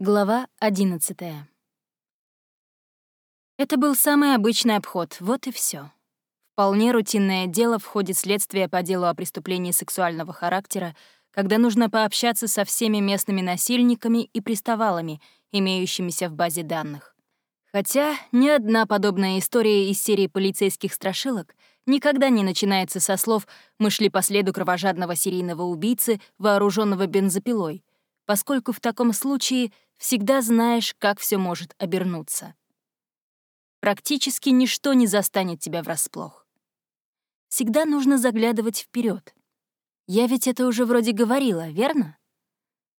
Глава 11 Это был самый обычный обход, вот и все. Вполне рутинное дело в ходе следствия по делу о преступлении сексуального характера, когда нужно пообщаться со всеми местными насильниками и приставалами, имеющимися в базе данных. Хотя ни одна подобная история из серии полицейских страшилок никогда не начинается со слов «мы шли по следу кровожадного серийного убийцы, вооруженного бензопилой», поскольку в таком случае всегда знаешь, как все может обернуться. Практически ничто не застанет тебя врасплох. Всегда нужно заглядывать вперед. Я ведь это уже вроде говорила, верно?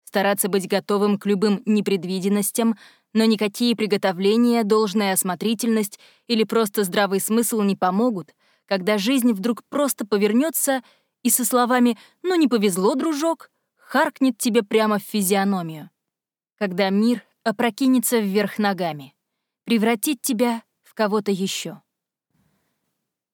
Стараться быть готовым к любым непредвиденностям, но никакие приготовления, должная осмотрительность или просто здравый смысл не помогут, когда жизнь вдруг просто повернется и со словами «ну не повезло, дружок», харкнет тебе прямо в физиономию. Когда мир опрокинется вверх ногами, превратит тебя в кого-то еще.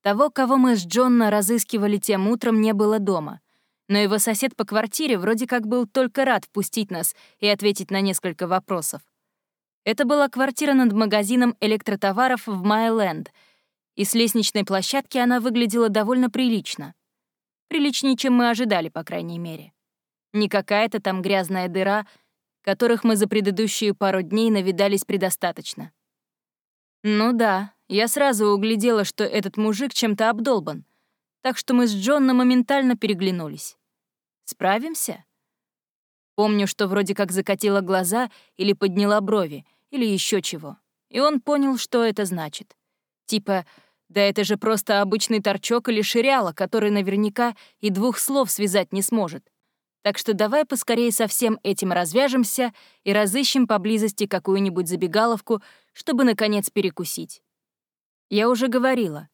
Того, кого мы с Джонна разыскивали тем утром, не было дома, но его сосед по квартире вроде как был только рад впустить нас и ответить на несколько вопросов. Это была квартира над магазином электротоваров в Майленд, и с лестничной площадки она выглядела довольно прилично. Приличнее, чем мы ожидали, по крайней мере. Не какая-то там грязная дыра, которых мы за предыдущие пару дней навидались предостаточно. Ну да, я сразу углядела, что этот мужик чем-то обдолбан, так что мы с Джонном моментально переглянулись. Справимся? Помню, что вроде как закатила глаза или подняла брови, или еще чего. И он понял, что это значит. Типа, да это же просто обычный торчок или ширяла, который наверняка и двух слов связать не сможет. Так что давай поскорее со всем этим развяжемся и разыщем поблизости какую-нибудь забегаловку, чтобы, наконец, перекусить. Я уже говорила.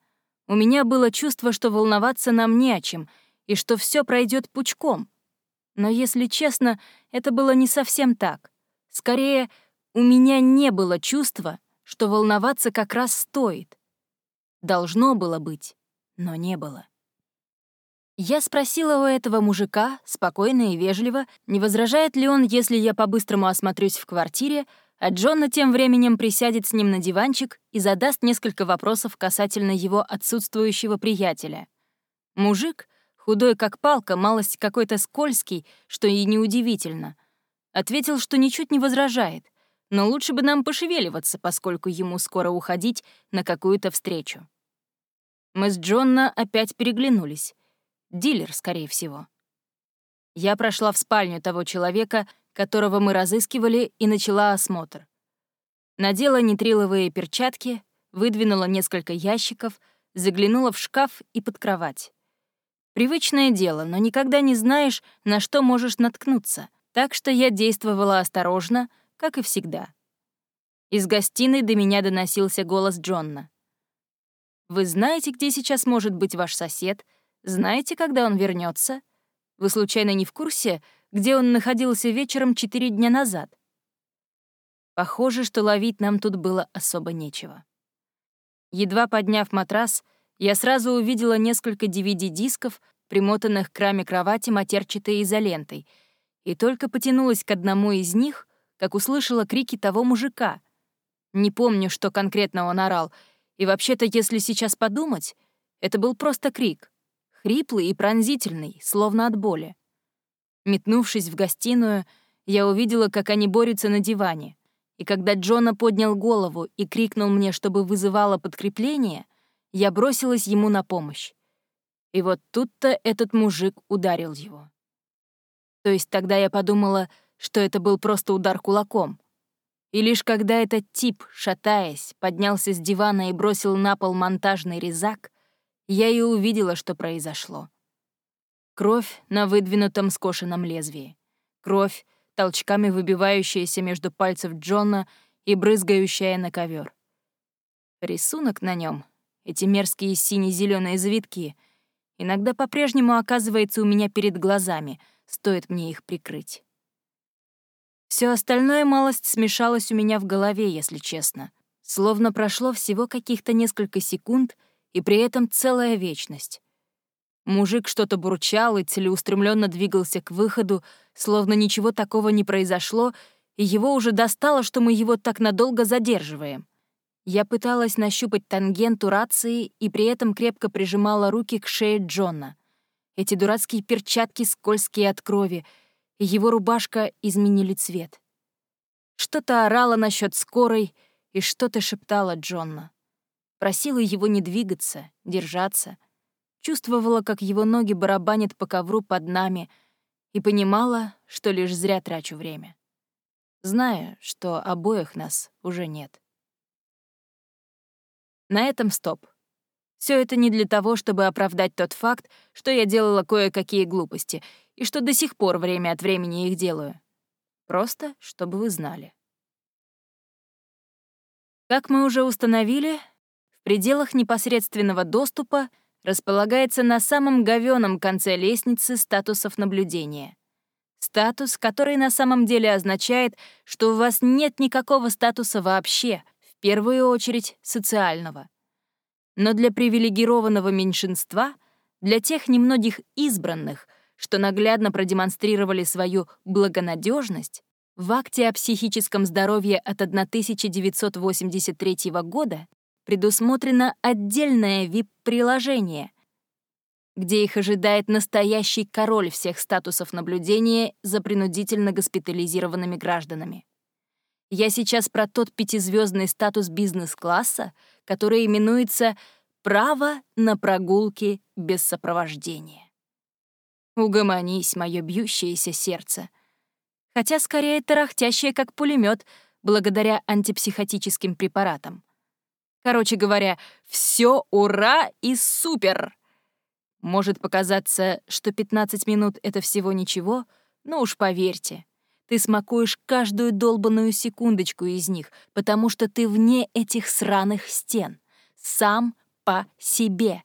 У меня было чувство, что волноваться нам не о чем, и что все пройдет пучком. Но, если честно, это было не совсем так. Скорее, у меня не было чувства, что волноваться как раз стоит. Должно было быть, но не было. Я спросила у этого мужика, спокойно и вежливо, не возражает ли он, если я по-быстрому осмотрюсь в квартире, а Джонна тем временем присядет с ним на диванчик и задаст несколько вопросов касательно его отсутствующего приятеля. Мужик, худой как палка, малость какой-то скользкий, что и неудивительно, ответил, что ничуть не возражает, но лучше бы нам пошевеливаться, поскольку ему скоро уходить на какую-то встречу. Мы с Джонна опять переглянулись. Дилер, скорее всего. Я прошла в спальню того человека, которого мы разыскивали, и начала осмотр. Надела нитриловые перчатки, выдвинула несколько ящиков, заглянула в шкаф и под кровать. Привычное дело, но никогда не знаешь, на что можешь наткнуться, так что я действовала осторожно, как и всегда. Из гостиной до меня доносился голос Джонна. «Вы знаете, где сейчас может быть ваш сосед?» Знаете, когда он вернется? Вы случайно не в курсе, где он находился вечером четыре дня назад? Похоже, что ловить нам тут было особо нечего. Едва подняв матрас, я сразу увидела несколько DVD-дисков, примотанных к раме кровати матерчатой изолентой, и только потянулась к одному из них, как услышала крики того мужика. Не помню, что конкретно он орал, и вообще-то, если сейчас подумать, это был просто крик хриплый и пронзительный, словно от боли. Метнувшись в гостиную, я увидела, как они борются на диване, и когда Джона поднял голову и крикнул мне, чтобы вызывало подкрепление, я бросилась ему на помощь. И вот тут-то этот мужик ударил его. То есть тогда я подумала, что это был просто удар кулаком. И лишь когда этот тип, шатаясь, поднялся с дивана и бросил на пол монтажный резак, я и увидела, что произошло. Кровь на выдвинутом скошенном лезвии. Кровь, толчками выбивающаяся между пальцев Джона и брызгающая на ковер. Рисунок на нем, эти мерзкие сине-зеленые завитки, иногда по-прежнему оказывается у меня перед глазами, стоит мне их прикрыть. Все остальное малость смешалось у меня в голове, если честно. Словно прошло всего каких-то несколько секунд — и при этом целая вечность. Мужик что-то бурчал и целеустремленно двигался к выходу, словно ничего такого не произошло, и его уже достало, что мы его так надолго задерживаем. Я пыталась нащупать тангенту рации и при этом крепко прижимала руки к шее Джона. Эти дурацкие перчатки скользкие от крови, и его рубашка изменили цвет. Что-то орала насчет скорой и что-то шептала Джонна. Просила его не двигаться, держаться. Чувствовала, как его ноги барабанят по ковру под нами, и понимала, что лишь зря трачу время. Зная, что обоих нас уже нет. На этом стоп. Все это не для того, чтобы оправдать тот факт, что я делала кое-какие глупости — и что до сих пор время от времени их делаю. Просто, чтобы вы знали. Как мы уже установили, пределах непосредственного доступа располагается на самом говёном конце лестницы статусов наблюдения. Статус, который на самом деле означает, что у вас нет никакого статуса вообще, в первую очередь социального. Но для привилегированного меньшинства, для тех немногих избранных — что наглядно продемонстрировали свою благонадежность, в акте о психическом здоровье от 1983 года предусмотрено отдельное VIP-приложение, где их ожидает настоящий король всех статусов наблюдения за принудительно госпитализированными гражданами. Я сейчас про тот пятизвездный статус бизнес-класса, который именуется «Право на прогулки без сопровождения». Угомонись, мое бьющееся сердце. Хотя скорее тарахтящее, как пулемет, благодаря антипсихотическим препаратам. Короче говоря, все ура и супер! Может показаться, что 15 минут — это всего ничего, но уж поверьте, ты смакуешь каждую долбанную секундочку из них, потому что ты вне этих сраных стен, сам по себе.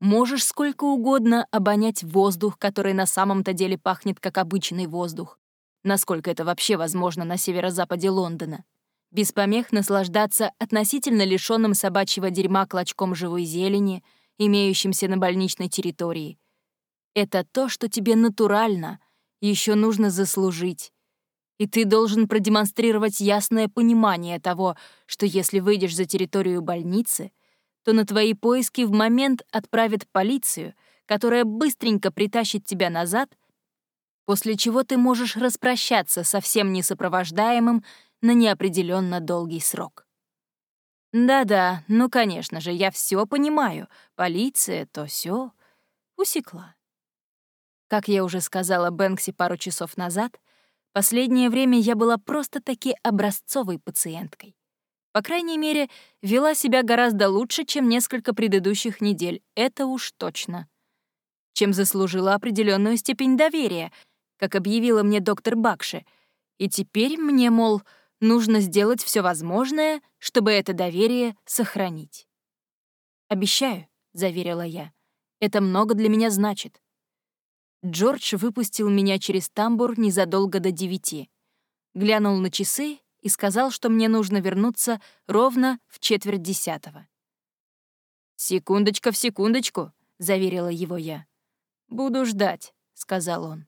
Можешь сколько угодно обонять воздух, который на самом-то деле пахнет как обычный воздух. Насколько это вообще возможно на северо-западе Лондона. Без помех наслаждаться относительно лишенным собачьего дерьма клочком живой зелени, имеющимся на больничной территории. Это то, что тебе натурально, еще нужно заслужить. И ты должен продемонстрировать ясное понимание того, что если выйдешь за территорию больницы — то на твои поиски в момент отправят полицию, которая быстренько притащит тебя назад, после чего ты можешь распрощаться со всем несопровождаемым на неопределенно долгий срок. Да-да, ну, конечно же, я все понимаю. Полиция, то все Усекла. Как я уже сказала Бэнкси пару часов назад, последнее время я была просто-таки образцовой пациенткой. По крайней мере, вела себя гораздо лучше, чем несколько предыдущих недель, это уж точно. Чем заслужила определенную степень доверия, как объявила мне доктор Бакши. И теперь мне, мол, нужно сделать все возможное, чтобы это доверие сохранить. «Обещаю», — заверила я, — «это много для меня значит». Джордж выпустил меня через тамбур незадолго до девяти. Глянул на часы и сказал, что мне нужно вернуться ровно в четверть десятого. «Секундочка в секундочку», — заверила его я. «Буду ждать», — сказал он.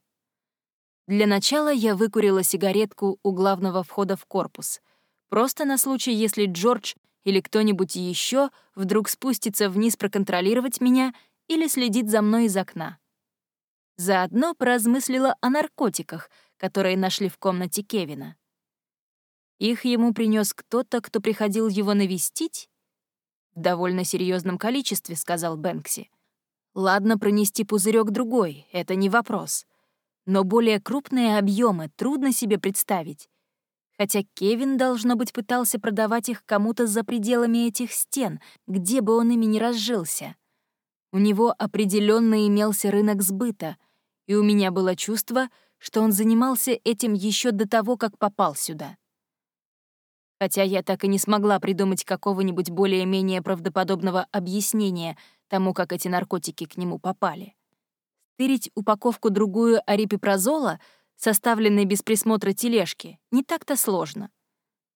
Для начала я выкурила сигаретку у главного входа в корпус, просто на случай, если Джордж или кто-нибудь еще вдруг спустится вниз проконтролировать меня или следит за мной из окна. Заодно поразмыслила о наркотиках, которые нашли в комнате Кевина. Их ему принес кто-то, кто приходил его навестить? В довольно серьезном количестве, сказал Бэнкси. Ладно, пронести пузырек другой, это не вопрос. Но более крупные объемы трудно себе представить. Хотя Кевин, должно быть, пытался продавать их кому-то за пределами этих стен, где бы он ими ни разжился. У него определенно имелся рынок сбыта, и у меня было чувство, что он занимался этим еще до того, как попал сюда хотя я так и не смогла придумать какого-нибудь более-менее правдоподобного объяснения тому, как эти наркотики к нему попали. Стырить упаковку-другую арипипрозола, составленной без присмотра тележки, не так-то сложно.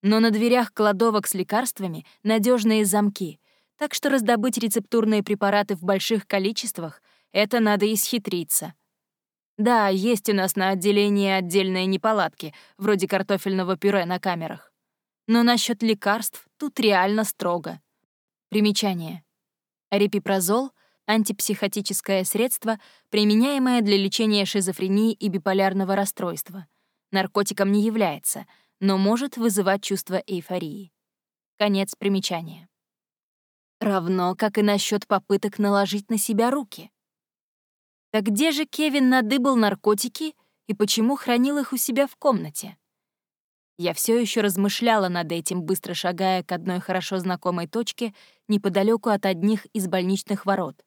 Но на дверях кладовок с лекарствами надежные замки, так что раздобыть рецептурные препараты в больших количествах — это надо исхитриться. Да, есть у нас на отделении отдельные неполадки, вроде картофельного пюре на камерах. Но насчет лекарств тут реально строго. Примечание. Арипипрозол — антипсихотическое средство, применяемое для лечения шизофрении и биполярного расстройства. Наркотиком не является, но может вызывать чувство эйфории. Конец примечания. Равно, как и насчет попыток наложить на себя руки. Так где же Кевин надыбал наркотики и почему хранил их у себя в комнате? Я все еще размышляла над этим, быстро шагая к одной хорошо знакомой точке неподалеку от одних из больничных ворот.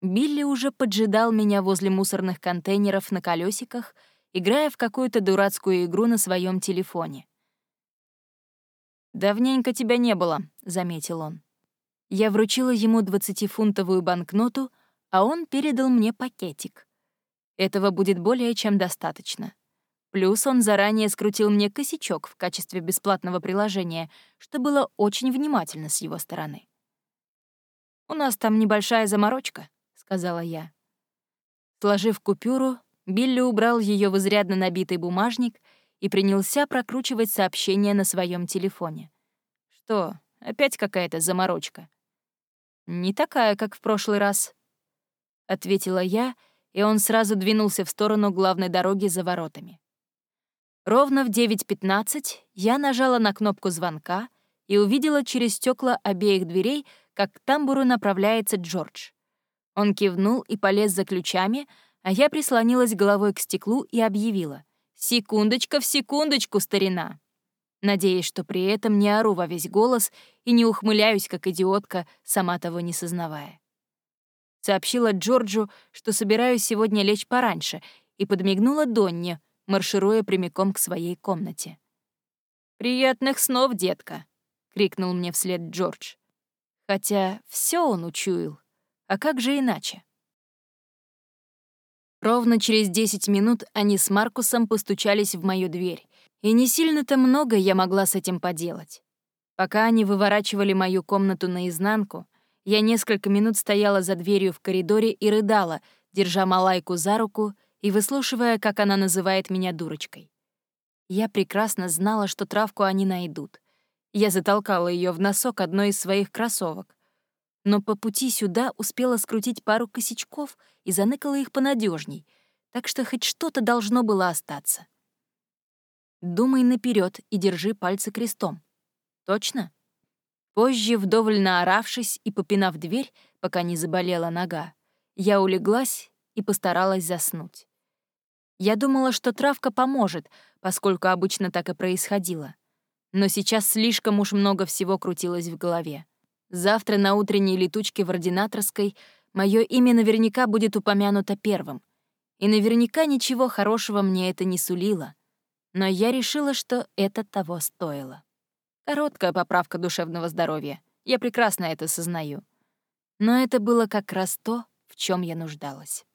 Билли уже поджидал меня возле мусорных контейнеров на колесиках, играя в какую-то дурацкую игру на своем телефоне. «Давненько тебя не было», — заметил он. Я вручила ему двадцатифунтовую банкноту, а он передал мне пакетик. Этого будет более чем достаточно. Плюс он заранее скрутил мне косячок в качестве бесплатного приложения, что было очень внимательно с его стороны. «У нас там небольшая заморочка», — сказала я. Сложив купюру, Билли убрал ее в изрядно набитый бумажник и принялся прокручивать сообщения на своем телефоне. «Что, опять какая-то заморочка?» «Не такая, как в прошлый раз», — ответила я, и он сразу двинулся в сторону главной дороги за воротами. Ровно в 9.15 я нажала на кнопку звонка и увидела через стекла обеих дверей, как к тамбуру направляется Джордж. Он кивнул и полез за ключами, а я прислонилась головой к стеклу и объявила. «Секундочка в секундочку, старина!» Надеясь, что при этом не ору во весь голос и не ухмыляюсь, как идиотка, сама того не сознавая. Сообщила Джорджу, что собираюсь сегодня лечь пораньше, и подмигнула Донне, маршируя прямиком к своей комнате. «Приятных снов, детка!» — крикнул мне вслед Джордж. Хотя все он учуял. А как же иначе? Ровно через 10 минут они с Маркусом постучались в мою дверь, и не сильно-то много я могла с этим поделать. Пока они выворачивали мою комнату наизнанку, я несколько минут стояла за дверью в коридоре и рыдала, держа Малайку за руку и выслушивая, как она называет меня дурочкой. Я прекрасно знала, что травку они найдут. Я затолкала ее в носок одной из своих кроссовок. Но по пути сюда успела скрутить пару косячков и заныкала их понадежней, так что хоть что-то должно было остаться. Думай наперед и держи пальцы крестом. Точно? Позже, вдоволь наоравшись и попинав дверь, пока не заболела нога, я улеглась и постаралась заснуть. Я думала, что травка поможет, поскольку обычно так и происходило. Но сейчас слишком уж много всего крутилось в голове. Завтра на утренней летучке в ординаторской мое имя наверняка будет упомянуто первым. И наверняка ничего хорошего мне это не сулило. Но я решила, что это того стоило. Короткая поправка душевного здоровья. Я прекрасно это сознаю. Но это было как раз то, в чем я нуждалась.